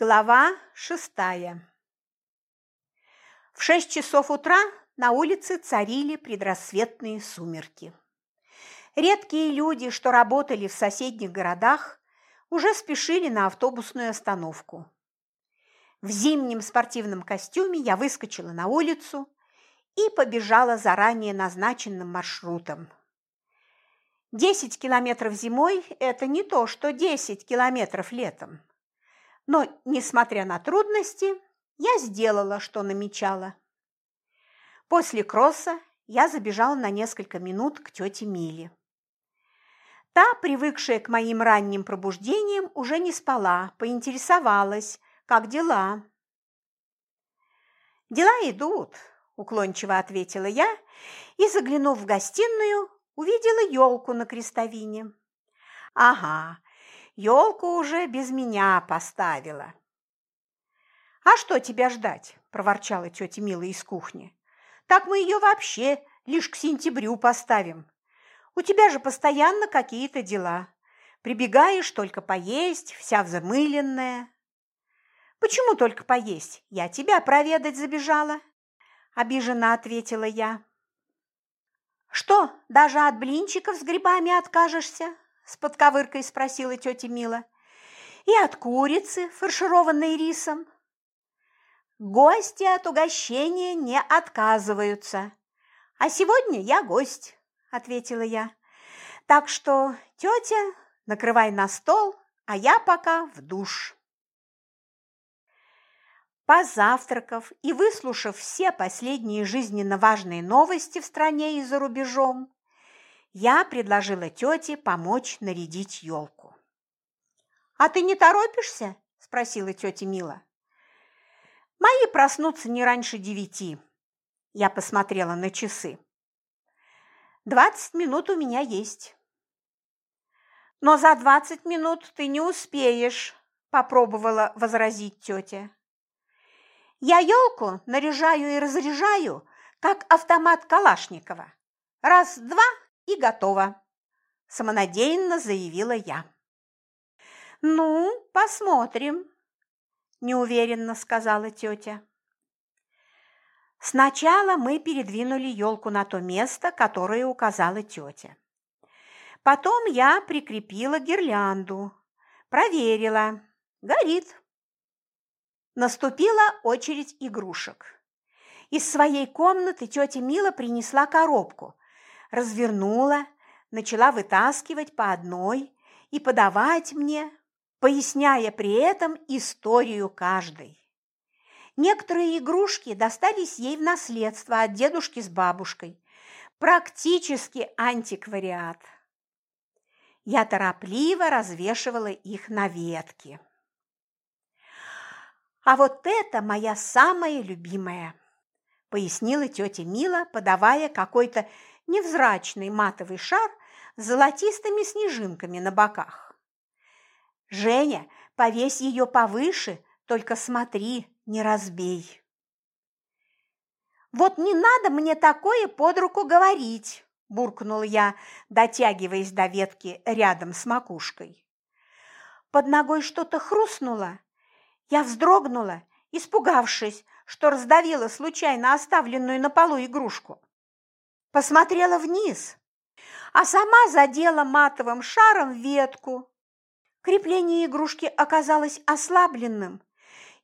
Глава шестая В шесть часов утра на улице царили предрассветные сумерки. Редкие люди, что работали в соседних городах, уже спешили на автобусную остановку. В зимнем спортивном костюме я выскочила на улицу и побежала заранее назначенным маршрутом. Десять километров зимой – это не то, что десять километров летом. Но, несмотря на трудности, я сделала, что намечала. После кросса я забежала на несколько минут к тете Миле. Та, привыкшая к моим ранним пробуждениям, уже не спала, поинтересовалась, как дела. «Дела идут», – уклончиво ответила я и, заглянув в гостиную, увидела елку на крестовине. «Ага, Елку уже без меня поставила. «А что тебя ждать?» – проворчала тетя Мила из кухни. «Так мы ее вообще лишь к сентябрю поставим. У тебя же постоянно какие-то дела. Прибегаешь только поесть, вся взмыленная». «Почему только поесть? Я тебя проведать забежала», – обиженно ответила я. «Что, даже от блинчиков с грибами откажешься?» С подковыркой спросила тетя Мила. И от курицы, фаршированной рисом. Гости от угощения не отказываются. А сегодня я гость, ответила я. Так что, тетя, накрывай на стол, а я пока в душ. Позавтракав и выслушав все последние жизненно важные новости в стране и за рубежом, я предложила тете помочь нарядить елку. «А ты не торопишься?» – спросила тетя Мила. «Мои проснутся не раньше девяти». Я посмотрела на часы. «Двадцать минут у меня есть». «Но за двадцать минут ты не успеешь», – попробовала возразить тетя. «Я елку наряжаю и разряжаю, как автомат Калашникова. Раз-два и готово», – самонадеянно заявила я. «Ну, посмотрим», – неуверенно сказала тетя. Сначала мы передвинули елку на то место, которое указала тетя. Потом я прикрепила гирлянду, проверила, горит. Наступила очередь игрушек. Из своей комнаты тетя Мила принесла коробку, развернула, начала вытаскивать по одной и подавать мне, поясняя при этом историю каждой. Некоторые игрушки достались ей в наследство от дедушки с бабушкой. Практически антиквариат. Я торопливо развешивала их на ветке. А вот это моя самая любимая, пояснила тетя Мила, подавая какой-то невзрачный матовый шар с золотистыми снежинками на боках. «Женя, повесь ее повыше, только смотри, не разбей». «Вот не надо мне такое под руку говорить», – буркнул я, дотягиваясь до ветки рядом с макушкой. Под ногой что-то хрустнуло. Я вздрогнула, испугавшись, что раздавила случайно оставленную на полу игрушку посмотрела вниз, а сама задела матовым шаром ветку. Крепление игрушки оказалось ослабленным,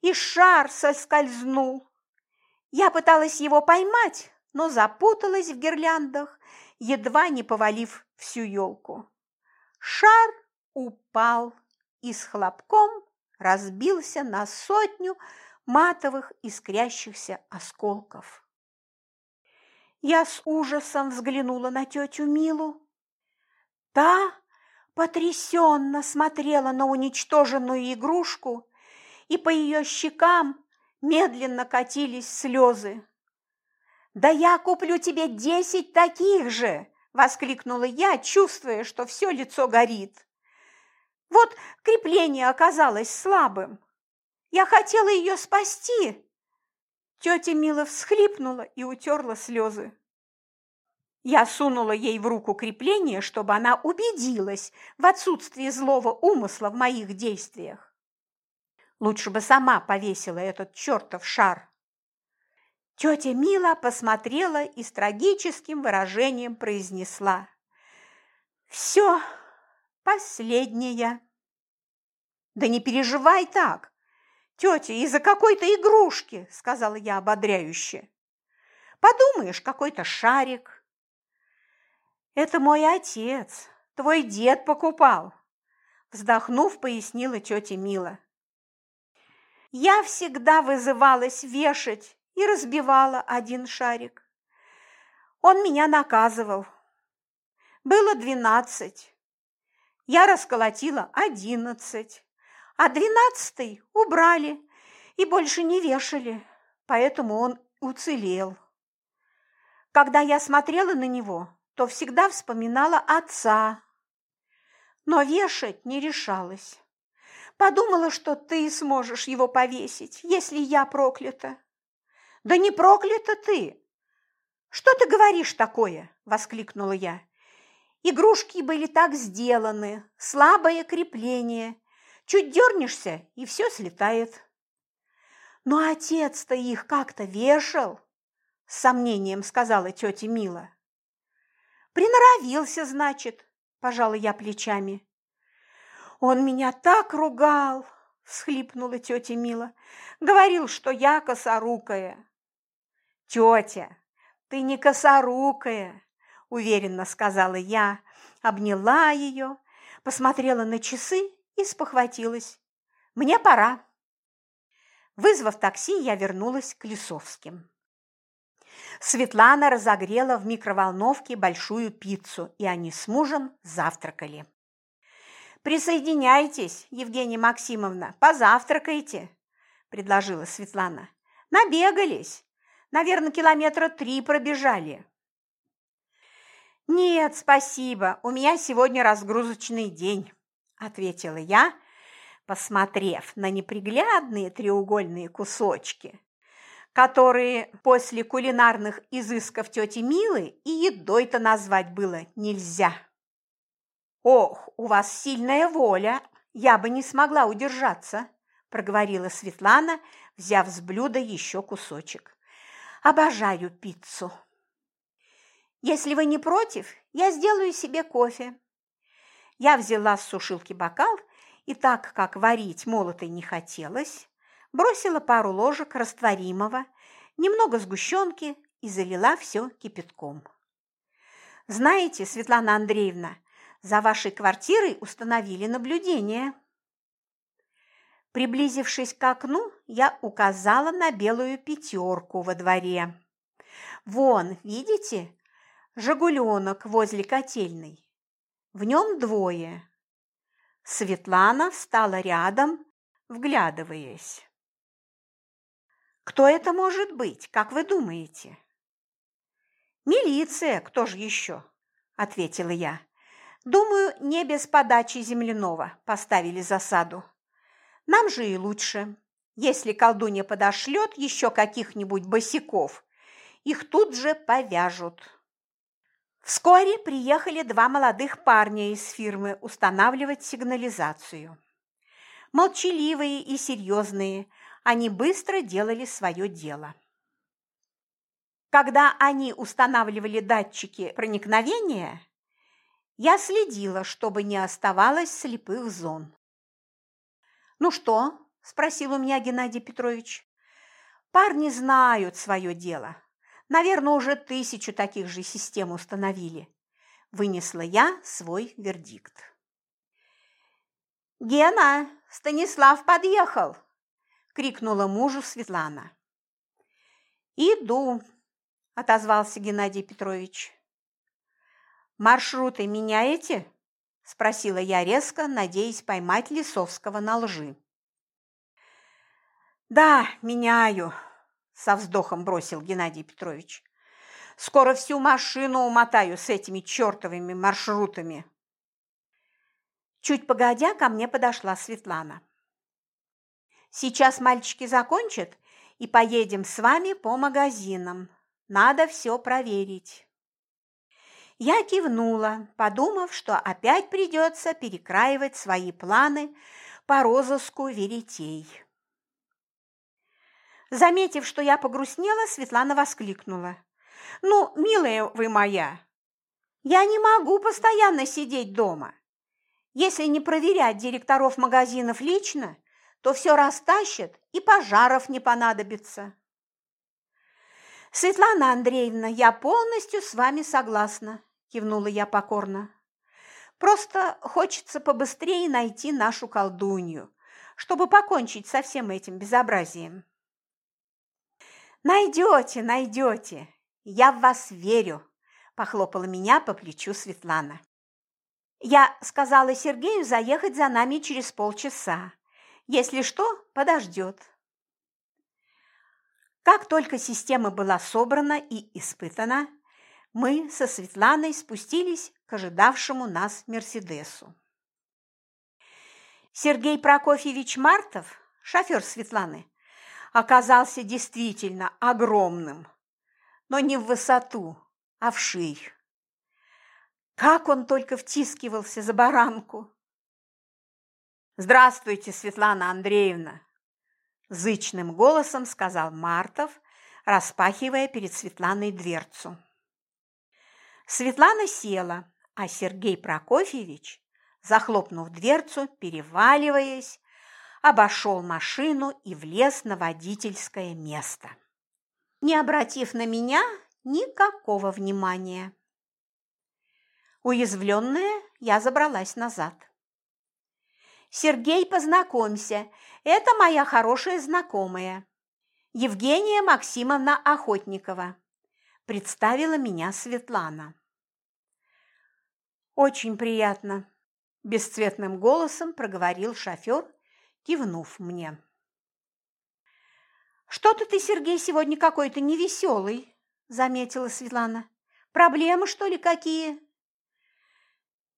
и шар соскользнул. Я пыталась его поймать, но запуталась в гирляндах, едва не повалив всю елку. Шар упал и с хлопком разбился на сотню матовых искрящихся осколков. Я с ужасом взглянула на тетю Милу. Та потрясенно смотрела на уничтоженную игрушку, и по ее щекам медленно катились слезы. «Да я куплю тебе десять таких же!» – воскликнула я, чувствуя, что все лицо горит. Вот крепление оказалось слабым. Я хотела ее спасти, Тетя Мила всхлипнула и утерла слезы. Я сунула ей в руку крепление, чтобы она убедилась в отсутствии злого умысла в моих действиях. Лучше бы сама повесила этот чертов шар. Тетя Мила посмотрела и с трагическим выражением произнесла. «Все, последняя». «Да не переживай так, тетя, из-за какой-то игрушки», – сказала я ободряюще. «Подумаешь, какой-то шарик». «Это мой отец, твой дед покупал», – вздохнув, пояснила тетя Мила. Я всегда вызывалась вешать и разбивала один шарик. Он меня наказывал. Было двенадцать. Я расколотила одиннадцать, а двенадцатый убрали и больше не вешали, поэтому он уцелел. Когда я смотрела на него, то всегда вспоминала отца, но вешать не решалась. Подумала, что ты сможешь его повесить, если я проклята. Да не проклята ты! Что ты говоришь такое? Воскликнула я. Игрушки были так сделаны, слабое крепление. Чуть дернешься, и все слетает. Но отец-то их как-то вешал, с сомнением сказала тетя Мила. Приноровился, значит, пожала я плечами. Он меня так ругал, всхлипнула тетя Мила. Говорил, что я косорукая. Тетя, ты не косорукая, уверенно сказала я, обняла ее, посмотрела на часы и спохватилась. Мне пора. Вызвав такси, я вернулась к Лисовским. Светлана разогрела в микроволновке большую пиццу, и они с мужем завтракали. «Присоединяйтесь, Евгения Максимовна, позавтракайте», – предложила Светлана. «Набегались. Наверное, километра три пробежали». «Нет, спасибо, у меня сегодня разгрузочный день», – ответила я, посмотрев на неприглядные треугольные кусочки, которые после кулинарных изысков тети Милы и едой-то назвать было нельзя. «Ох, у вас сильная воля, я бы не смогла удержаться», – проговорила Светлана, взяв с блюда еще кусочек. «Обожаю пиццу». «Если вы не против, я сделаю себе кофе». Я взяла с сушилки бокал и, так как варить молотой не хотелось, бросила пару ложек растворимого, немного сгущенки и залила все кипятком. «Знаете, Светлана Андреевна, за вашей квартирой установили наблюдение. Приблизившись к окну, я указала на белую пятерку во дворе. Вон, видите, жигуленок возле котельной. В нем двое. Светлана встала рядом, вглядываясь. «Кто это может быть, как вы думаете?» «Милиция, кто же еще?» – ответила я. Думаю, не без подачи земляного поставили засаду. Нам же и лучше. Если колдунья подошлет еще каких-нибудь босиков, их тут же повяжут. Вскоре приехали два молодых парня из фирмы устанавливать сигнализацию. Молчаливые и серьезные, они быстро делали свое дело. Когда они устанавливали датчики проникновения, я следила, чтобы не оставалось слепых зон. «Ну что?» – спросил у меня Геннадий Петрович. «Парни знают свое дело. Наверное, уже тысячу таких же систем установили». Вынесла я свой вердикт. «Гена, Станислав подъехал!» – крикнула мужу Светлана. «Иду», – отозвался Геннадий Петрович. «Маршруты меняете?» – спросила я резко, надеясь поймать Лисовского на лжи. «Да, меняю», – со вздохом бросил Геннадий Петрович. «Скоро всю машину умотаю с этими чертовыми маршрутами». Чуть погодя, ко мне подошла Светлана. «Сейчас мальчики закончат, и поедем с вами по магазинам. Надо все проверить». Я кивнула, подумав, что опять придется перекраивать свои планы по розыску веретей. Заметив, что я погрустнела, Светлана воскликнула. «Ну, милая вы моя, я не могу постоянно сидеть дома. Если не проверять директоров магазинов лично, то все растащат и пожаров не понадобится». «Светлана Андреевна, я полностью с вами согласна», – кивнула я покорно. «Просто хочется побыстрее найти нашу колдунью, чтобы покончить со всем этим безобразием». «Найдете, найдете! Я в вас верю!» – похлопала меня по плечу Светлана. «Я сказала Сергею заехать за нами через полчаса. Если что, подождет». Как только система была собрана и испытана, мы со Светланой спустились к ожидавшему нас Мерседесу. Сергей Прокофьевич Мартов, шофер Светланы, оказался действительно огромным, но не в высоту, а в ширь. Как он только втискивался за баранку! «Здравствуйте, Светлана Андреевна!» Зычным голосом сказал Мартов, распахивая перед Светланой дверцу. Светлана села, а Сергей Прокофьевич, захлопнув дверцу, переваливаясь, обошел машину и влез на водительское место, не обратив на меня никакого внимания. Уязвленная, я забралась назад. «Сергей, познакомься, это моя хорошая знакомая, Евгения Максимовна Охотникова», – представила меня Светлана. «Очень приятно», – бесцветным голосом проговорил шофер, кивнув мне. «Что-то ты, Сергей, сегодня какой-то невеселый», – заметила Светлана. «Проблемы, что ли, какие?»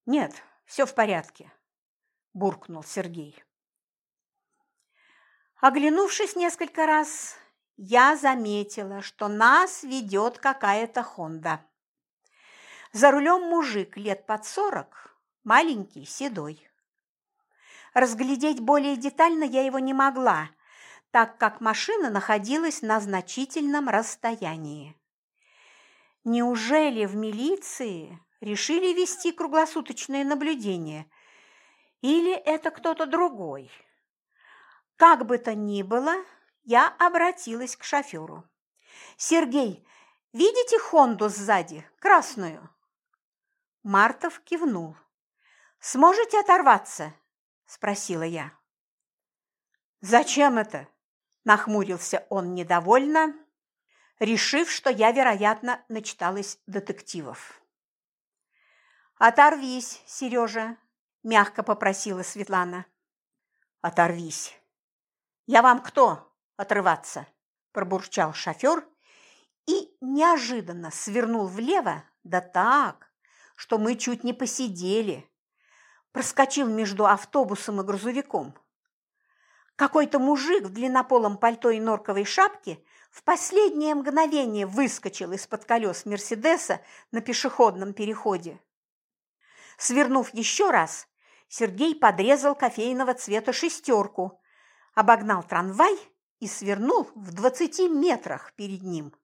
«Нет, все в порядке», – буркнул Сергей. Оглянувшись несколько раз, я заметила, что нас ведет какая-то Хонда. За рулем мужик лет под сорок, маленький, седой. Разглядеть более детально я его не могла, так как машина находилась на значительном расстоянии. Неужели в милиции решили вести круглосуточное наблюдение? Или это кто-то другой? Как бы то ни было, я обратилась к шоферу. «Сергей, видите Хонду сзади, красную?» Мартов кивнул. «Сможете оторваться?» – спросила я. «Зачем это?» – нахмурился он недовольно, решив, что я, вероятно, начиталась детективов. «Оторвись, Сережа», – мягко попросила Светлана. «Оторвись», «Я вам кто, отрываться?» – пробурчал шофер и неожиданно свернул влево, да так, что мы чуть не посидели. Проскочил между автобусом и грузовиком. Какой-то мужик в длиннополом пальто и норковой шапке в последнее мгновение выскочил из-под колес Мерседеса на пешеходном переходе. Свернув еще раз, Сергей подрезал кофейного цвета шестерку, обогнал трамвай и свернул в двадцати метрах перед ним.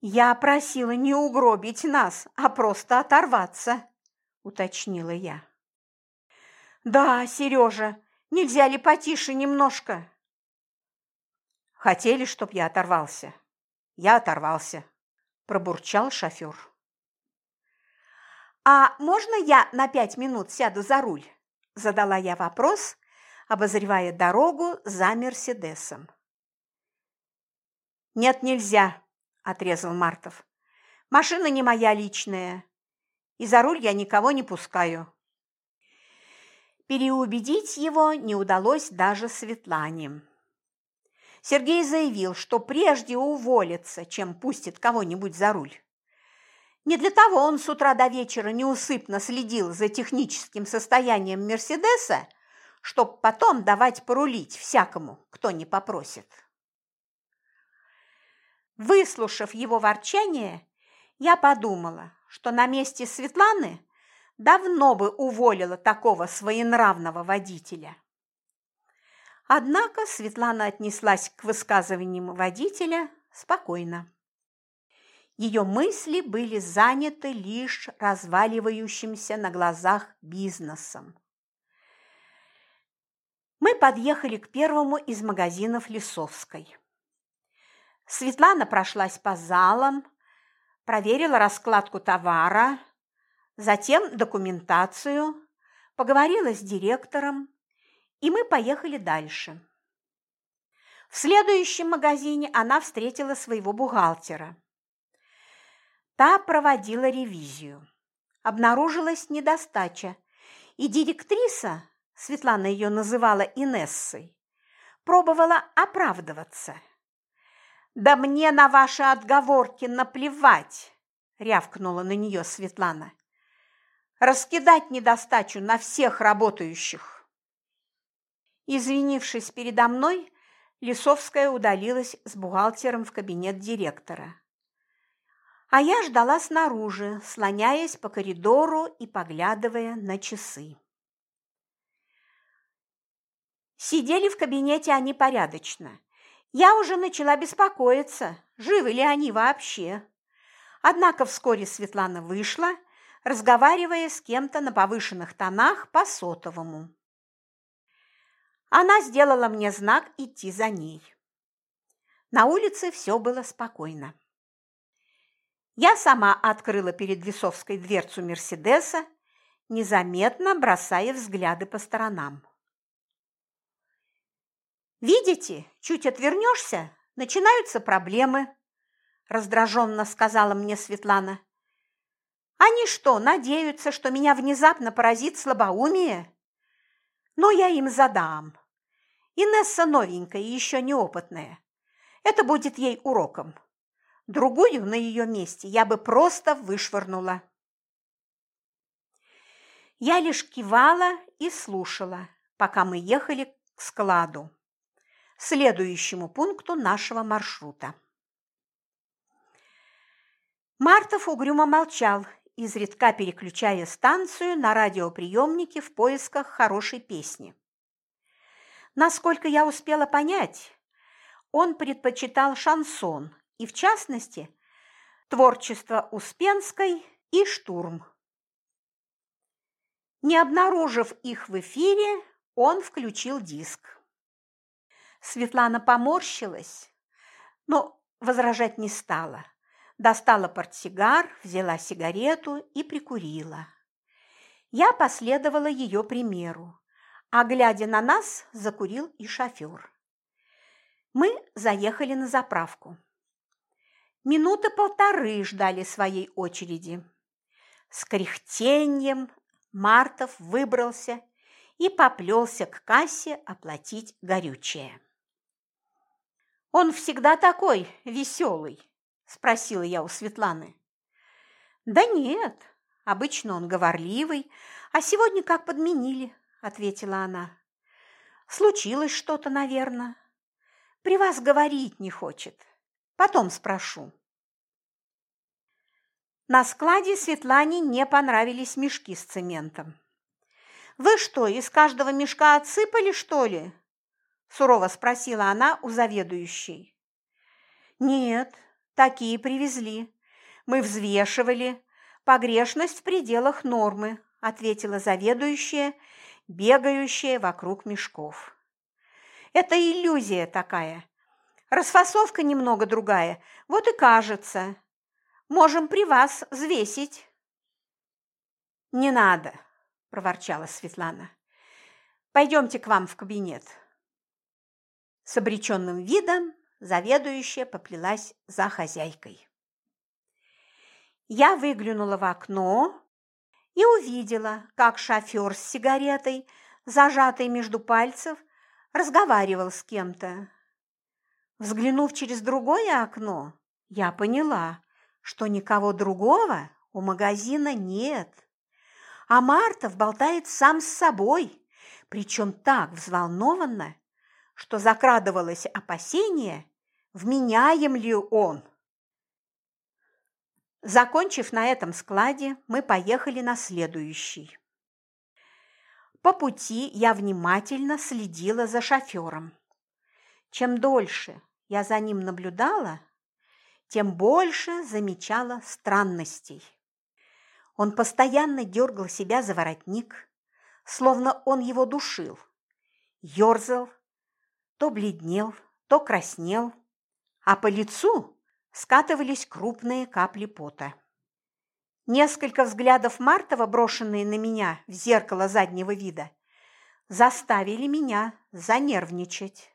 «Я просила не угробить нас, а просто оторваться», – уточнила я. «Да, Сережа, нельзя ли потише немножко?» «Хотели, чтоб я оторвался?» «Я оторвался», – пробурчал шофер. «А можно я на пять минут сяду за руль?» – задала я вопрос, обозревая дорогу за Мерседесом. «Нет, нельзя», – отрезал Мартов. «Машина не моя личная, и за руль я никого не пускаю». Переубедить его не удалось даже Светлане. Сергей заявил, что прежде уволится, чем пустит кого-нибудь за руль. Не для того он с утра до вечера неусыпно следил за техническим состоянием Мерседеса, чтоб потом давать порулить всякому, кто не попросит. Выслушав его ворчание, я подумала, что на месте Светланы давно бы уволила такого своенравного водителя. Однако Светлана отнеслась к высказываниям водителя спокойно. Ее мысли были заняты лишь разваливающимся на глазах бизнесом. Мы подъехали к первому из магазинов Лисовской. Светлана прошлась по залам, проверила раскладку товара, затем документацию, поговорила с директором, и мы поехали дальше. В следующем магазине она встретила своего бухгалтера. Та проводила ревизию. Обнаружилась недостача, и директриса, Светлана ее называла Инессой, пробовала оправдываться. «Да мне на ваши отговорки наплевать!» – рявкнула на нее Светлана. «Раскидать недостачу на всех работающих!» Извинившись передо мной, Лисовская удалилась с бухгалтером в кабинет директора. А я ждала снаружи, слоняясь по коридору и поглядывая на часы. Сидели в кабинете они порядочно. Я уже начала беспокоиться, живы ли они вообще. Однако вскоре Светлана вышла, разговаривая с кем-то на повышенных тонах по сотовому. Она сделала мне знак идти за ней. На улице все было спокойно. Я сама открыла перед Лисовской дверцу Мерседеса, незаметно бросая взгляды по сторонам. «Видите, чуть отвернешься, начинаются проблемы», – раздраженно сказала мне Светлана. «Они что, надеются, что меня внезапно поразит слабоумие? Но я им задам. Инесса новенькая и еще неопытная. Это будет ей уроком. Другую на ее месте я бы просто вышвырнула. Я лишь кивала и слушала, пока мы ехали к складу, следующему пункту нашего маршрута. Мартов угрюмо молчал, изредка переключая станцию на радиоприемнике в поисках хорошей песни. Насколько я успела понять, он предпочитал шансон и, в частности, творчество Успенской и Штурм. Не обнаружив их в эфире, он включил диск. Светлана поморщилась, но возражать не стала. Достала портсигар, взяла сигарету и прикурила. Я последовала ее примеру, а глядя на нас, закурил и шофер. Мы заехали на заправку. Минуты полторы ждали своей очереди. С кряхтеньем Мартов выбрался и поплелся к кассе оплатить горючее. «Он всегда такой веселый?» – спросила я у Светланы. «Да нет, обычно он говорливый, а сегодня как подменили», – ответила она. «Случилось что-то, наверное. При вас говорить не хочет. Потом спрошу. На складе Светлане не понравились мешки с цементом. «Вы что, из каждого мешка отсыпали, что ли?» – сурово спросила она у заведующей. «Нет, такие привезли. Мы взвешивали. Погрешность в пределах нормы», – ответила заведующая, бегающая вокруг мешков. «Это иллюзия такая. Расфасовка немного другая, вот и кажется. Можем при вас взвесить». «Не надо», – проворчала Светлана. «Пойдемте к вам в кабинет». С обреченным видом заведующая поплелась за хозяйкой. Я выглянула в окно и увидела, как шофер с сигаретой, зажатой между пальцев, разговаривал с кем-то. Взглянув через другое окно, я поняла, что никого другого у магазина нет. А Мартов болтает сам с собой, причем так взволнованно, что закрадывалось опасение, вменяем ли он. Закончив на этом складе, мы поехали на следующий. По пути я внимательно следила за шофером. Чем дольше я за ним наблюдала, тем больше замечала странностей. Он постоянно дергал себя за воротник, словно он его душил, ерзал, то бледнел, то краснел, а по лицу скатывались крупные капли пота. Несколько взглядов Мартова, брошенные на меня в зеркало заднего вида, заставили меня занервничать.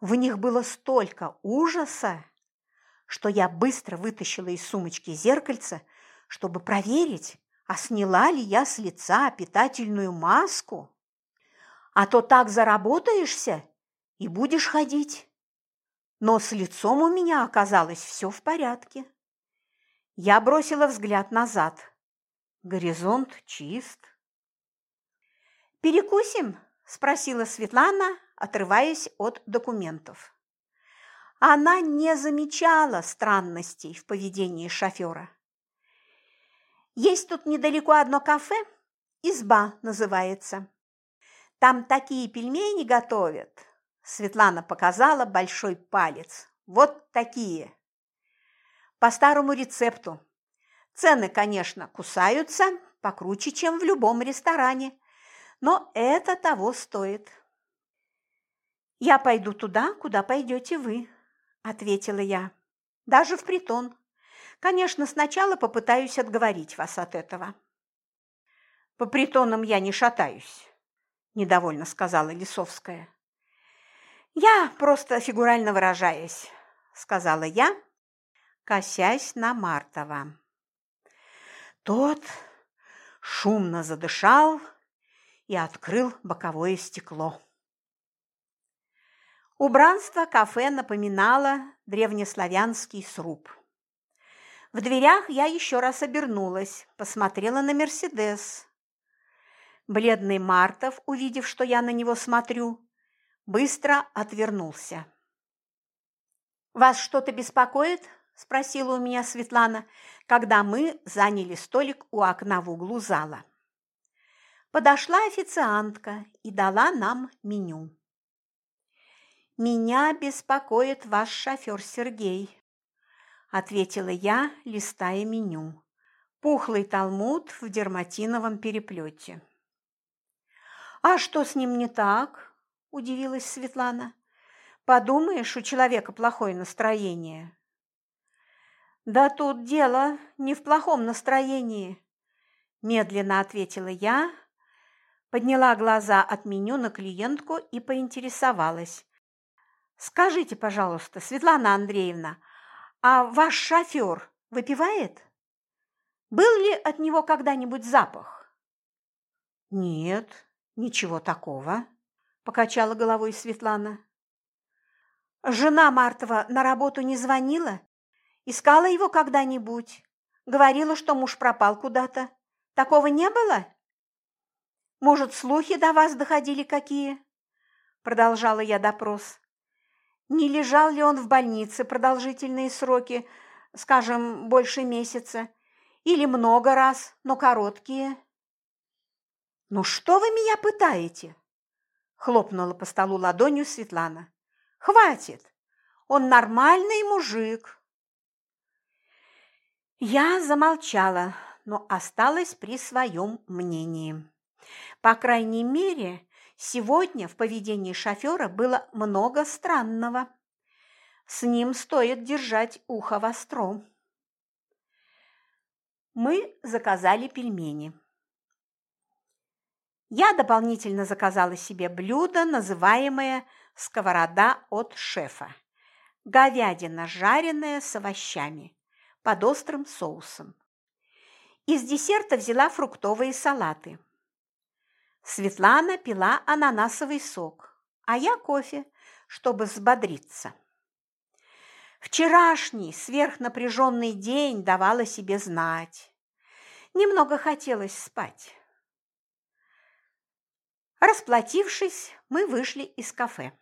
В них было столько ужаса, что я быстро вытащила из сумочки зеркальце, чтобы проверить, а сняла ли я с лица питательную маску. А то так заработаешься и будешь ходить. Но с лицом у меня оказалось все в порядке. Я бросила взгляд назад. Горизонт чист. «Перекусим?» – спросила Светлана, отрываясь от документов. Она не замечала странностей в поведении шофера. «Есть тут недалеко одно кафе, изба называется. Там такие пельмени готовят». Светлана показала большой палец. «Вот такие!» по старому рецепту. Цены, конечно, кусаются, покруче, чем в любом ресторане, но это того стоит. «Я пойду туда, куда пойдете вы», – ответила я. «Даже в притон. Конечно, сначала попытаюсь отговорить вас от этого». «По притонам я не шатаюсь», – недовольно сказала Лисовская. «Я просто фигурально выражаясь», – сказала я, косясь на Мартова. Тот шумно задышал и открыл боковое стекло. Убранство кафе напоминало древнеславянский сруб. В дверях я еще раз обернулась, посмотрела на Мерседес. Бледный Мартов, увидев, что я на него смотрю, быстро отвернулся. «Вас что-то беспокоит?» спросила у меня Светлана, когда мы заняли столик у окна в углу зала. Подошла официантка и дала нам меню. «Меня беспокоит ваш шофер Сергей», – ответила я, листая меню. Пухлый талмуд в дерматиновом переплете. «А что с ним не так?» – удивилась Светлана. «Подумаешь, у человека плохое настроение». «Да тут дело не в плохом настроении», – медленно ответила я, подняла глаза от меню на клиентку и поинтересовалась. «Скажите, пожалуйста, Светлана Андреевна, а ваш шофер выпивает? Был ли от него когда-нибудь запах?» «Нет, ничего такого», – покачала головой Светлана. «Жена Мартова на работу не звонила Искала его когда-нибудь? Говорила, что муж пропал куда-то. Такого не было? Может, слухи до вас доходили какие? Продолжала я допрос. Не лежал ли он в больнице продолжительные сроки, скажем, больше месяца? Или много раз, но короткие? «Ну что вы меня пытаете?» – хлопнула по столу ладонью Светлана. «Хватит! Он нормальный мужик, я замолчала, но осталась при своем мнении. По крайней мере, сегодня в поведении шофера было много странного. С ним стоит держать ухо востро. Мы заказали пельмени. Я дополнительно заказала себе блюдо, называемое «сковорода от шефа». Говядина жареная с овощами под острым соусом. Из десерта взяла фруктовые салаты. Светлана пила ананасовый сок, а я кофе, чтобы взбодриться. Вчерашний сверхнапряженный день давал о себе знать. Немного хотелось спать. Расплатившись, мы вышли из кафе.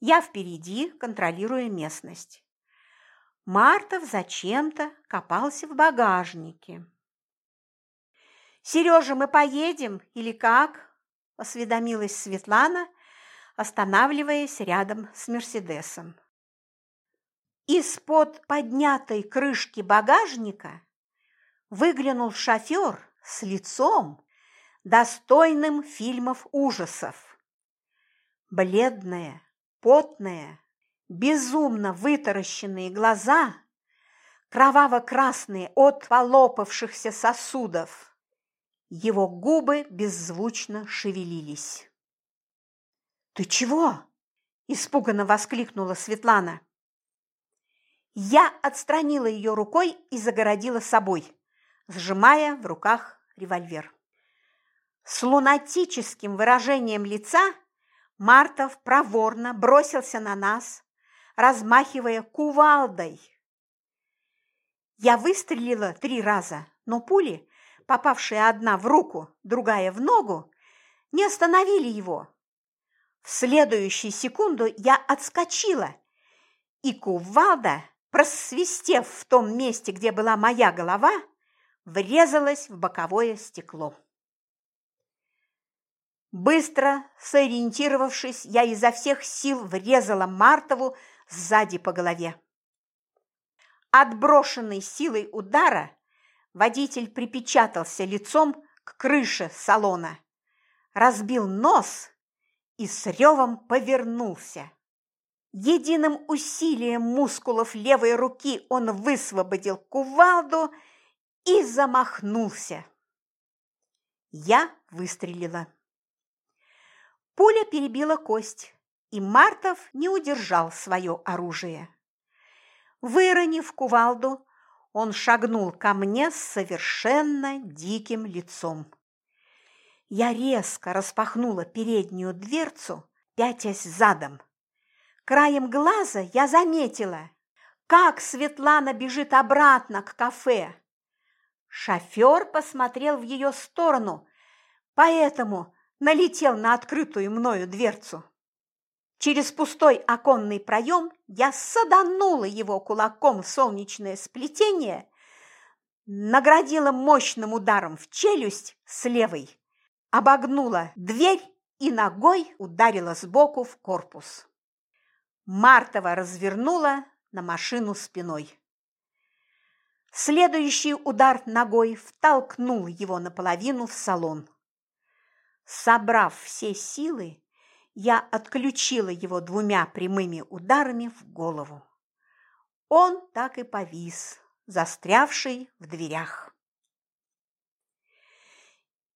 Я впереди, контролируя местность. Мартов зачем-то копался в багажнике. Сережа, мы поедем или как?» – осведомилась Светлана, останавливаясь рядом с Мерседесом. Из-под поднятой крышки багажника выглянул шофер с лицом, достойным фильмов ужасов. Бледная, потная, безумно вытаращенные глаза, кроваво-красные от полопавшихся сосудов. Его губы беззвучно шевелились. «Ты чего?» – испуганно воскликнула Светлана. Я отстранила ее рукой и загородила собой, сжимая в руках револьвер. С лунатическим выражением лица Мартов проворно бросился на нас, размахивая кувалдой. Я выстрелила три раза, но пули, попавшие одна в руку, другая в ногу, не остановили его. В следующую секунду я отскочила, и кувалда просвистев в том месте, где была моя голова, врезалась в боковое стекло. Быстро сориентировавшись, я изо всех сил врезала Мартову сзади по голове. Отброшенный силой удара водитель припечатался лицом к крыше салона, разбил нос и с ревом повернулся. Единым усилием мускулов левой руки он высвободил кувалду и замахнулся. Я выстрелила. Пуля перебила кость, и Мартов не удержал свое оружие. Выронив кувалду, он шагнул ко мне с совершенно диким лицом. Я резко распахнула переднюю дверцу, пятясь задом. Краем глаза я заметила, как Светлана бежит обратно к кафе. Шофер посмотрел в ее сторону, поэтому налетел на открытую мною дверцу. Через пустой оконный проем я саданула его кулаком в солнечное сплетение, наградила мощным ударом в челюсть с левой, обогнула дверь и ногой ударила сбоку в корпус. Мартова развернула на машину спиной. Следующий удар ногой втолкнул его наполовину в салон. Собрав все силы, я отключила его двумя прямыми ударами в голову. Он так и повис, застрявший в дверях.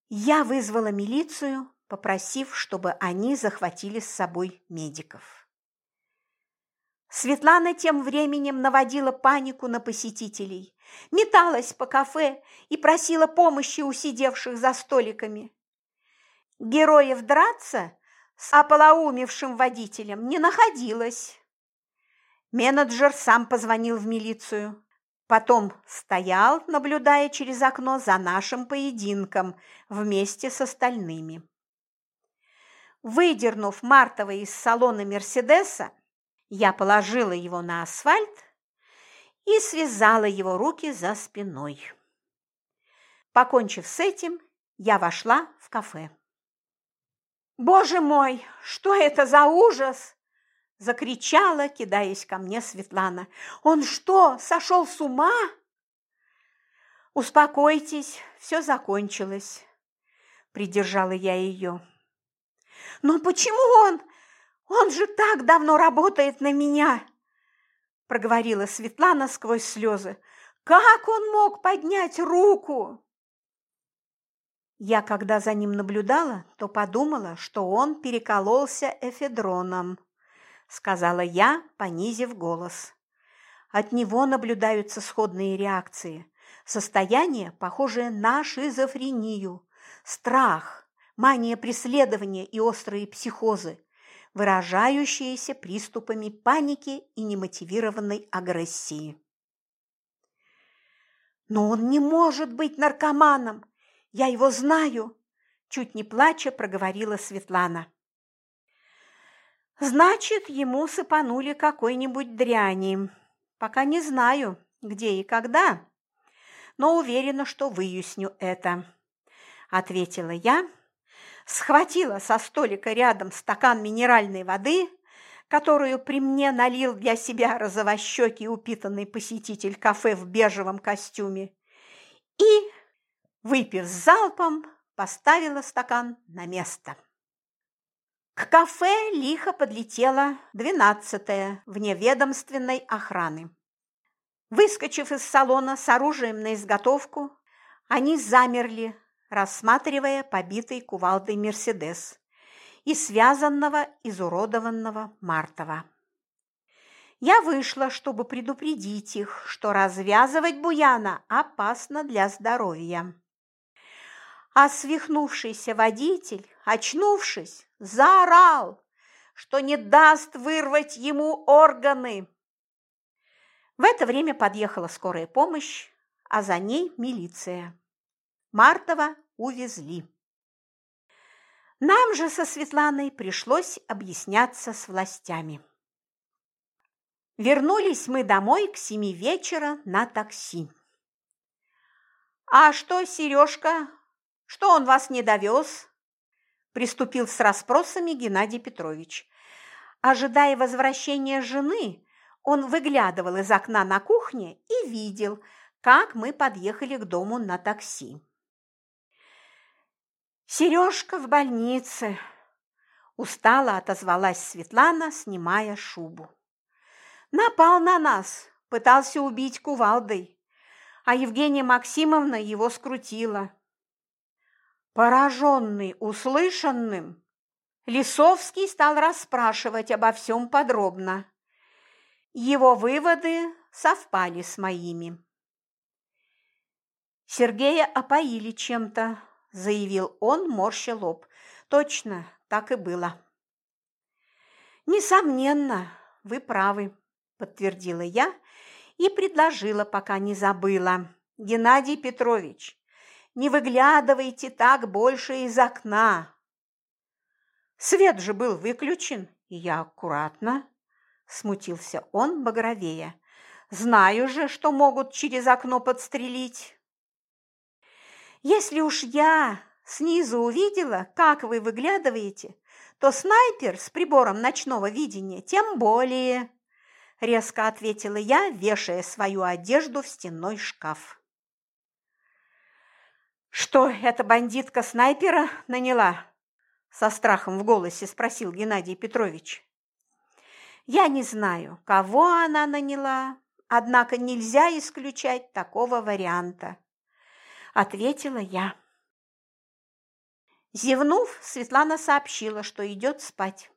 Я вызвала милицию, попросив, чтобы они захватили с собой медиков. Светлана тем временем наводила панику на посетителей, металась по кафе и просила помощи у сидевших за столиками. Героев драться с ополоумевшим водителем не находилось. Менеджер сам позвонил в милицию. Потом стоял, наблюдая через окно за нашим поединком вместе с остальными. Выдернув Мартова из салона Мерседеса, я положила его на асфальт и связала его руки за спиной. Покончив с этим, я вошла в кафе. «Боже мой, что это за ужас!» – закричала, кидаясь ко мне Светлана. «Он что, сошел с ума?» «Успокойтесь, все закончилось», – придержала я ее. «Но почему он он же так давно работает на меня!» проговорила Светлана сквозь слезы. «Как он мог поднять руку?» Я, когда за ним наблюдала, то подумала, что он перекололся эфедроном, сказала я, понизив голос. От него наблюдаются сходные реакции. Состояние, похожее на шизофрению, страх, мания преследования и острые психозы выражающиеся приступами паники и немотивированной агрессии. «Но он не может быть наркоманом! Я его знаю!» Чуть не плача проговорила Светлана. «Значит, ему сыпанули какой-нибудь дряни. Пока не знаю, где и когда, но уверена, что выясню это. – ответила я, схватила со столика рядом стакан минеральной воды, которую при мне налил для себя розовощекий упитанный посетитель кафе в бежевом костюме, и, выпив залпом, поставила стакан на место. К кафе лихо подлетела двенадцатая вневедомственной охраны. Выскочив из салона с оружием на изготовку, они замерли, рассматривая побитый кувалдой «Мерседес» и связанного, изуродованного Мартова. Я вышла, чтобы предупредить их, что развязывать Буяна опасно для здоровья. А свихнувшийся водитель, очнувшись, заорал, что не даст вырвать ему органы. В это время подъехала скорая помощь, а за ней милиция. Мартова увезли. Нам же со Светланой пришлось объясняться с властями. Вернулись мы домой к семи вечера на такси. «А что, Сережка, что он вас не довез?» Приступил с расспросами Геннадий Петрович. Ожидая возвращения жены, он выглядывал из окна на кухне и видел, как мы подъехали к дому на такси. «Сережка в больнице!» – устало отозвалась Светлана, снимая шубу. «Напал на нас, пытался убить кувалдой, а Евгения Максимовна его скрутила». Пораженный услышанным, Лисовский стал расспрашивать обо всем подробно. Его выводы совпали с моими. Сергея опоили чем-то, заявил он, морща лоб. Точно, так и было. Несомненно, вы правы, подтвердила я и предложила, пока не забыла. Геннадий Петрович, не выглядывайте так больше из окна. Свет же был выключен, и я аккуратно, смутился он багровее. Знаю же, что могут через окно подстрелить. Если уж я снизу увидела, как вы выглядываете, то снайпер с прибором ночного видения тем более, резко ответила я, вешая свою одежду в стенной шкаф. «Что, эта бандитка снайпера наняла?» Со страхом в голосе спросил Геннадий Петрович. «Я не знаю, кого она наняла, однако нельзя исключать такого варианта», ответила я. Зевнув, Светлана сообщила, что идет спать.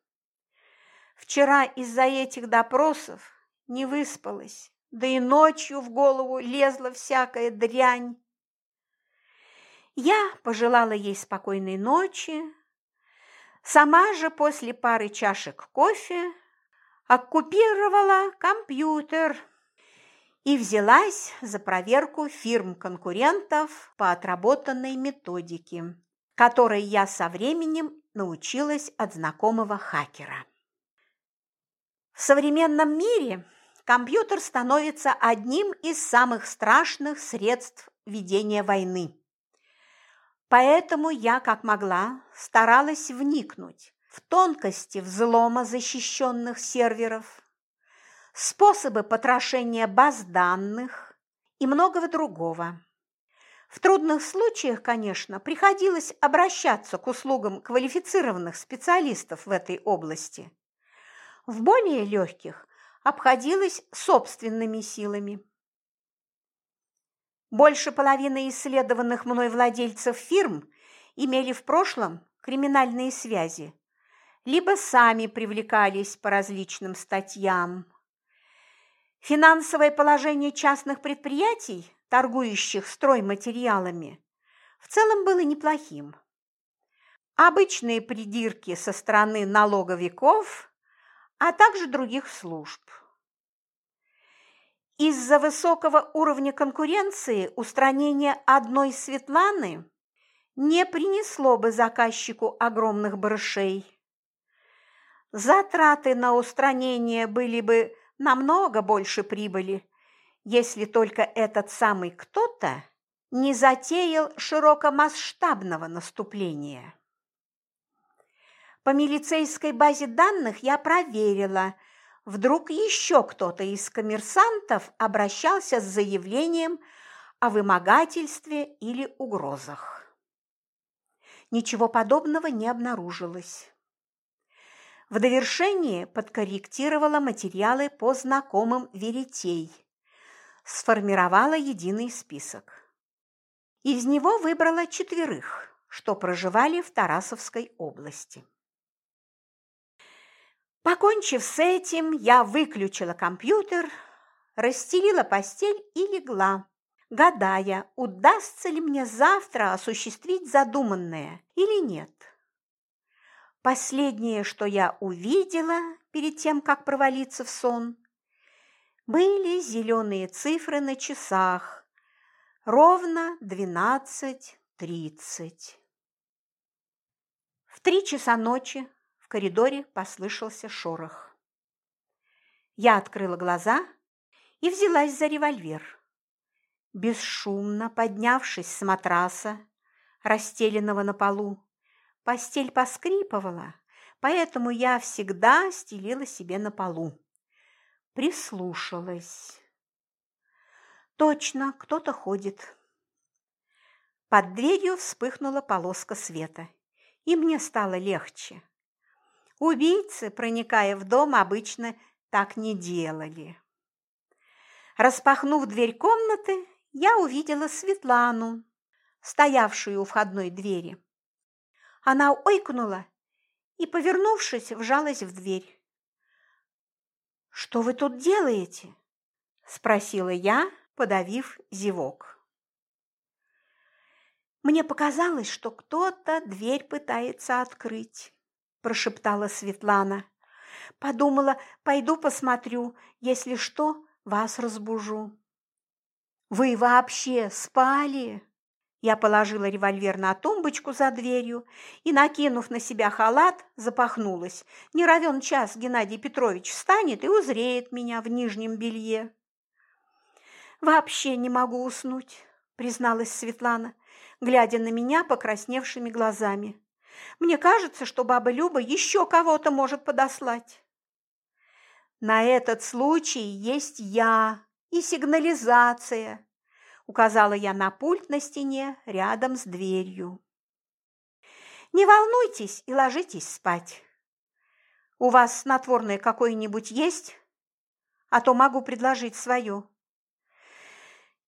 Вчера из-за этих допросов не выспалась, да и ночью в голову лезла всякая дрянь. Я пожелала ей спокойной ночи, сама же после пары чашек кофе оккупировала компьютер и взялась за проверку фирм-конкурентов по отработанной методике, которой я со временем научилась от знакомого хакера. В современном мире компьютер становится одним из самых страшных средств ведения войны. Поэтому я, как могла, старалась вникнуть в тонкости взлома защищенных серверов, способы потрошения баз данных и многого другого. В трудных случаях, конечно, приходилось обращаться к услугам квалифицированных специалистов в этой области. В более легких обходилось собственными силами. Больше половины исследованных мной владельцев фирм имели в прошлом криминальные связи, либо сами привлекались по различным статьям. Финансовое положение частных предприятий, торгующих стройматериалами, в целом было неплохим. Обычные придирки со стороны налоговиков, а также других служб – из-за высокого уровня конкуренции устранение одной Светланы не принесло бы заказчику огромных барышей. Затраты на устранение были бы намного больше прибыли, если только этот самый кто-то не затеял широкомасштабного наступления. По милицейской базе данных я проверила, вдруг еще кто-то из коммерсантов обращался с заявлением о вымогательстве или угрозах. Ничего подобного не обнаружилось. В довершение подкорректировала материалы по знакомым веретей, сформировала единый список. Из него выбрала четверых, что проживали в Тарасовской области. Покончив с этим, я выключила компьютер, расстелила постель и легла, гадая, удастся ли мне завтра осуществить задуманное или нет. Последнее, что я увидела перед тем, как провалиться в сон, были зеленые цифры на часах, ровно двенадцать тридцать. В три часа ночи коридоре послышался шорох. Я открыла глаза и взялась за револьвер. Бесшумно поднявшись с матраса, расстеленного на полу, постель поскрипывала, поэтому я всегда стелила себе на полу. Прислушалась. Точно, кто-то ходит. Под дверью вспыхнула полоска света, и мне стало легче. Убийцы, проникая в дом, обычно так не делали. Распахнув дверь комнаты, я увидела Светлану, стоявшую у входной двери. Она ойкнула и, повернувшись, вжалась в дверь. «Что вы тут делаете?» – спросила я, подавив зевок. «Мне показалось, что кто-то дверь пытается открыть», – прошептала Светлана. «Подумала, пойду посмотрю, если что, вас разбужу». «Вы вообще спали?» Я положила револьвер на тумбочку за дверью и, накинув на себя халат, запахнулась. Не равен час Геннадий Петрович встанет и узреет меня в нижнем белье. «Вообще не могу уснуть», – призналась Светлана, глядя на меня покрасневшими глазами. «Мне кажется, что баба Люба еще кого-то может подослать». «На этот случай есть я», и сигнализация», – указала я на пульт на стене рядом с дверью. «Не волнуйтесь и ложитесь спать. У вас снотворное какое-нибудь есть? А то могу предложить свое».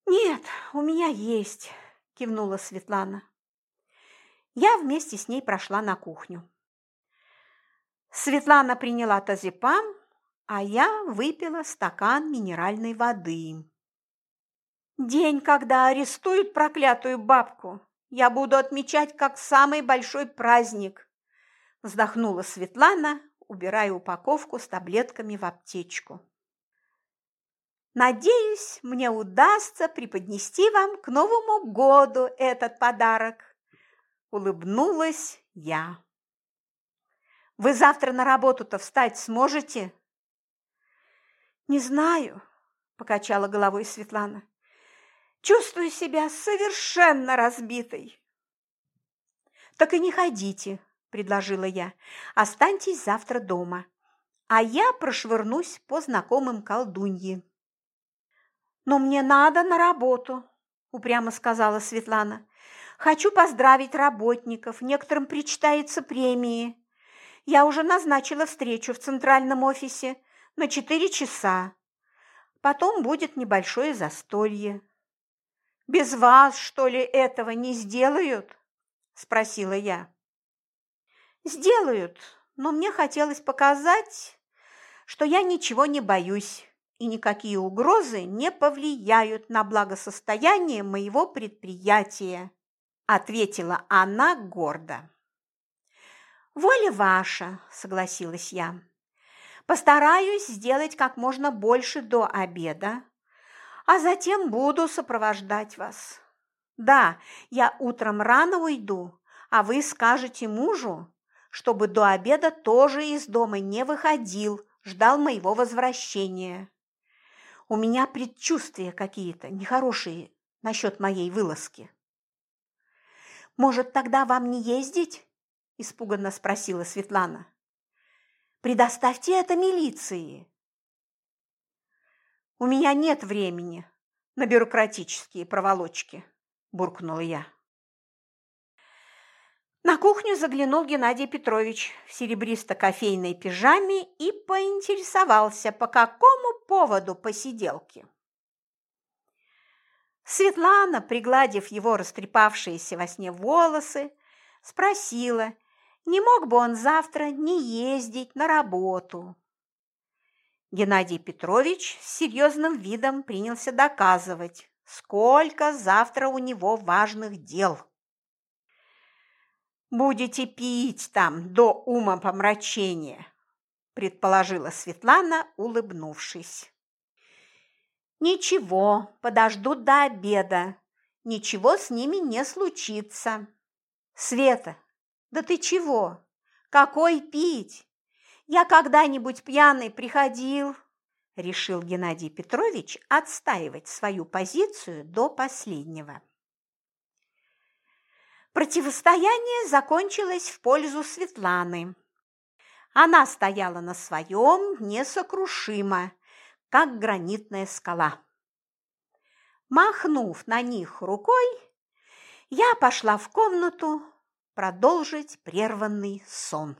«Нет, у меня есть», – кивнула Светлана. Я вместе с ней прошла на кухню. Светлана приняла тазепам, а я выпила стакан минеральной воды. День, когда арестуют проклятую бабку, я буду отмечать как самый большой праздник, вздохнула Светлана, убирая упаковку с таблетками в аптечку. Надеюсь, мне удастся преподнести вам к Новому году этот подарок, улыбнулась я. Вы завтра на работу-то встать сможете? «Не знаю», – покачала головой Светлана. «Чувствую себя совершенно разбитой». «Так и не ходите», – предложила я. «Останьтесь завтра дома, а я прошвырнусь по знакомым колдуньи». «Но мне надо на работу», – упрямо сказала Светлана. «Хочу поздравить работников, некоторым причитаются премии. Я уже назначила встречу в центральном офисе на четыре часа. Потом будет небольшое застолье. Без вас, что ли, этого не сделают? спросила я. Сделают, но мне хотелось показать, что я ничего не боюсь, и никакие угрозы не повлияют на благосостояние моего предприятия, ответила она гордо. Воля ваша, согласилась я. Постараюсь сделать как можно больше до обеда, а затем буду сопровождать вас. Да, я утром рано уйду, а вы скажете мужу, чтобы до обеда тоже из дома не выходил, ждал моего возвращения. У меня предчувствия какие-то нехорошие насчет моей вылазки. «Может, тогда вам не ездить?» – испуганно спросила Светлана. «Предоставьте это милиции». «У меня нет времени на бюрократические проволочки», – буркнула я. На кухню заглянул Геннадий Петрович в серебристо-кофейной пижаме и поинтересовался, по какому поводу посиделки. Светлана, пригладив его растрепавшиеся во сне волосы, спросила, не мог бы он завтра не ездить на работу. Геннадий Петрович с серьезным видом принялся доказывать, сколько завтра у него важных дел. «Будете пить там до ума помрачения», – предположила Светлана, улыбнувшись. «Ничего, подождут до обеда. Ничего с ними не случится». «Света, да ты чего? Какой пить? Я когда-нибудь пьяный приходил?» Решил Геннадий Петрович отстаивать свою позицию до последнего. Противостояние закончилось в пользу Светланы. Она стояла на своем несокрушимо, как гранитная скала. Махнув на них рукой, я пошла в комнату продолжить прерванный сон.